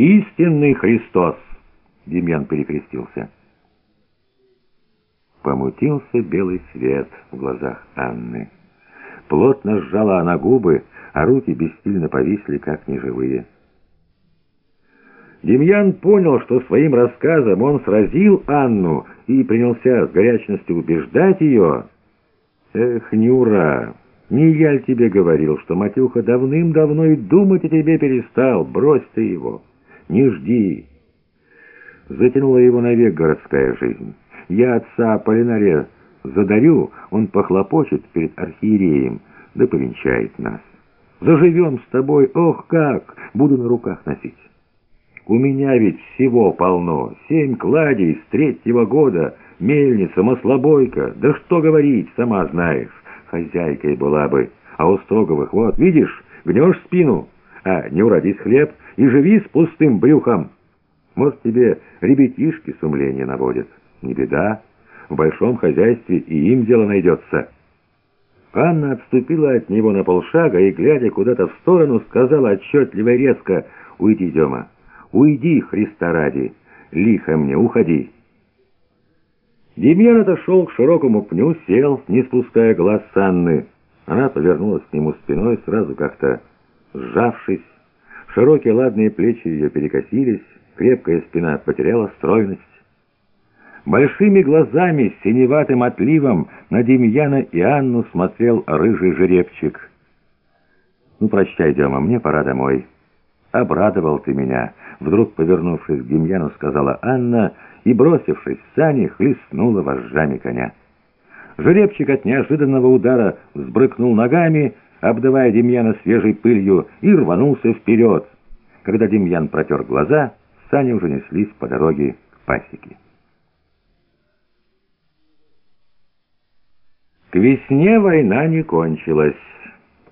истинный Христос!» Демьян перекрестился. Помутился белый свет в глазах Анны. Плотно сжала она губы, а руки бессильно повисли, как неживые. Демьян понял, что своим рассказом он сразил Анну и принялся с горячностью убеждать ее. «Эх, Нюра, не я ли тебе говорил, что Матюха давным-давно и думать о тебе перестал? Брось ты его, не жди». Затянула его навек городская жизнь. Я отца Полинария задарю, он похлопочет перед архиереем, да повенчает нас. Заживем с тобой, ох как, буду на руках носить. У меня ведь всего полно, семь кладей с третьего года, мельница, маслобойка, да что говорить, сама знаешь, хозяйкой была бы. А у Строговых, вот, видишь, гнешь спину, а не уродись хлеб и живи с пустым брюхом. Может, тебе ребятишки сумление наводят. Не беда, в большом хозяйстве и им дело найдется». Анна отступила от него на полшага и, глядя куда-то в сторону, сказала отчетливо и резко «Уйди, Дема, уйди, Христа ради, лихо мне, уходи». Демьян отошел к широкому пню, сел, не спуская глаз с Анны. Она повернулась к нему спиной, сразу как-то сжавшись. Широкие ладные плечи ее перекосились, крепкая спина потеряла стройность. Большими глазами с синеватым отливом на Демьяна и Анну смотрел рыжий жеребчик. «Ну, прощай, Дема, мне пора домой». «Обрадовал ты меня», — вдруг, повернувшись к Демьяну, сказала Анна, и, бросившись в сани, хлестнула вожжами коня. Жеребчик от неожиданного удара взбрыкнул ногами, обдавая Демьяна свежей пылью, и рванулся вперед. Когда Демьян протер глаза, сани уже неслись по дороге к пасеке. К весне война не кончилась.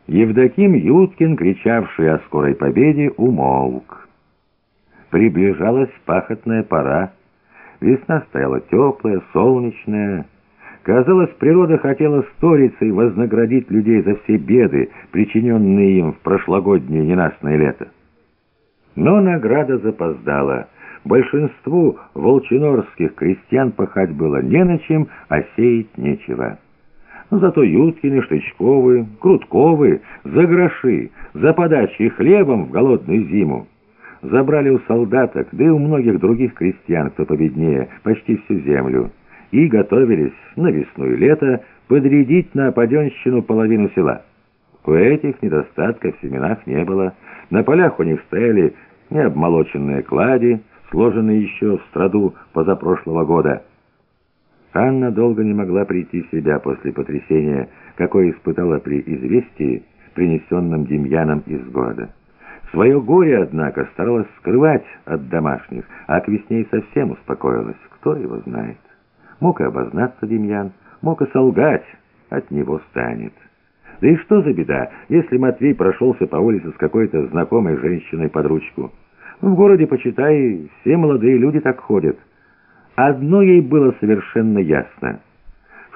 Евдоким Юткин, кричавший о скорой победе, умолк. Приближалась пахотная пора. Весна стояла теплая, солнечная. Казалось, природа хотела сториться и вознаградить людей за все беды, причиненные им в прошлогоднее ненастное лето. Но награда запоздала. Большинству волчинорских крестьян пахать было не на чем, а сеять нечего. Но зато Юткины, Штычковы, Крутковы за гроши, за подачи хлебом в голодную зиму забрали у солдаток, да и у многих других крестьян, кто победнее, почти всю землю, и готовились на весну и лето подрядить на опаденщину половину села. У этих недостатков в семенах не было. На полях у них стояли необмолоченные клади, сложенные еще в страду позапрошлого года. Анна долго не могла прийти в себя после потрясения, какое испытала при известии, принесенном Демьяном из города. Свое горе, однако, старалась скрывать от домашних, а к весне и совсем успокоилась. Кто его знает? Мог и обознаться Демьян, мог и солгать, от него станет. Да и что за беда, если Матвей прошелся по улице с какой-то знакомой женщиной под ручку? В городе, почитай, все молодые люди так ходят. Одно ей было совершенно ясно.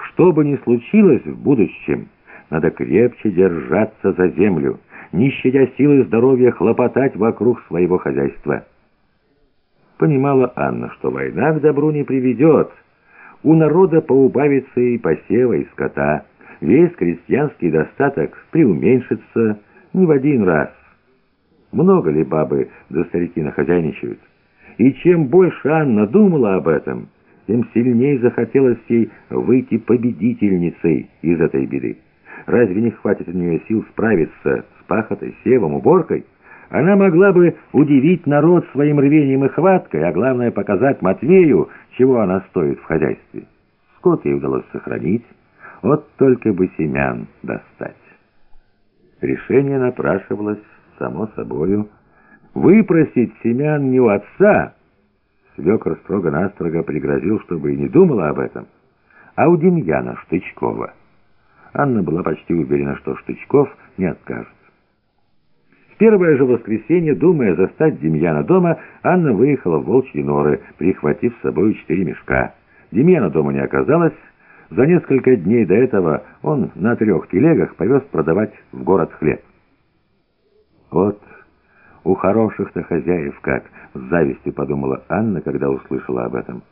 Что бы ни случилось в будущем, надо крепче держаться за землю, не щадя силы и здоровья хлопотать вокруг своего хозяйства. Понимала Анна, что война к добру не приведет. У народа поубавится и посева, и скота. Весь крестьянский достаток приуменьшится не в один раз. Много ли бабы да старики нахозяйничают? И чем больше Анна думала об этом, тем сильнее захотелось ей выйти победительницей из этой беды. Разве не хватит у нее сил справиться с пахотой, севом, уборкой? Она могла бы удивить народ своим рвением и хваткой, а главное показать Матвею, чего она стоит в хозяйстве. Скот ей удалось сохранить, вот только бы семян достать. Решение напрашивалось само собою, выпросить семян не у отца. Свекр строго-настрого пригрозил, чтобы и не думала об этом, а у Демьяна Штычкова. Анна была почти уверена, что Штычков не откажет. Первое же воскресенье, думая застать Демьяна дома, Анна выехала в Волчьи норы, прихватив с собой четыре мешка. Демьяна дома не оказалось. За несколько дней до этого он на трех телегах повез продавать в город хлеб. Вот У хороших-то хозяев как, с завистью подумала Анна, когда услышала об этом.